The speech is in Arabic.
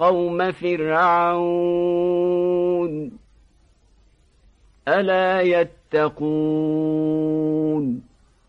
قوم فرعون ألا يتقون